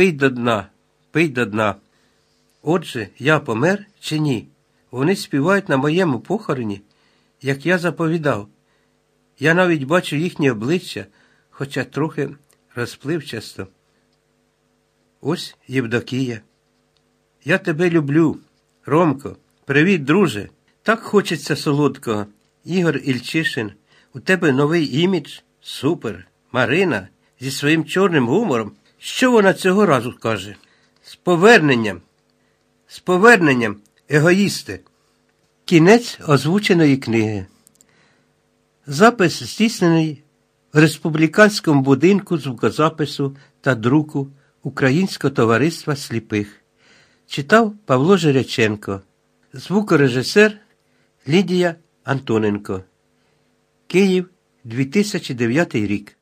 Пий до дна, пий до дна. Отже, я помер чи ні? Вони співають на моєму похороні, як я заповідав. Я навіть бачу їхні обличчя, хоча трохи розпливчасто. Ось Євдокія. Я тебе люблю, Ромко. Привіт, друже. Так хочеться солодкого. Ігор Ільчишин, у тебе новий імідж? Супер. Марина зі своїм чорним гумором. Що вона цього разу каже? З поверненням. З поверненням, егоїсти. Кінець озвученої книги. Запис здійснений в республіканському будинку звукозапису та друку Українського товариства сліпих. Читав Павло Жиряченко, звукорежисер Лідія Антоненко. Київ 2009 рік.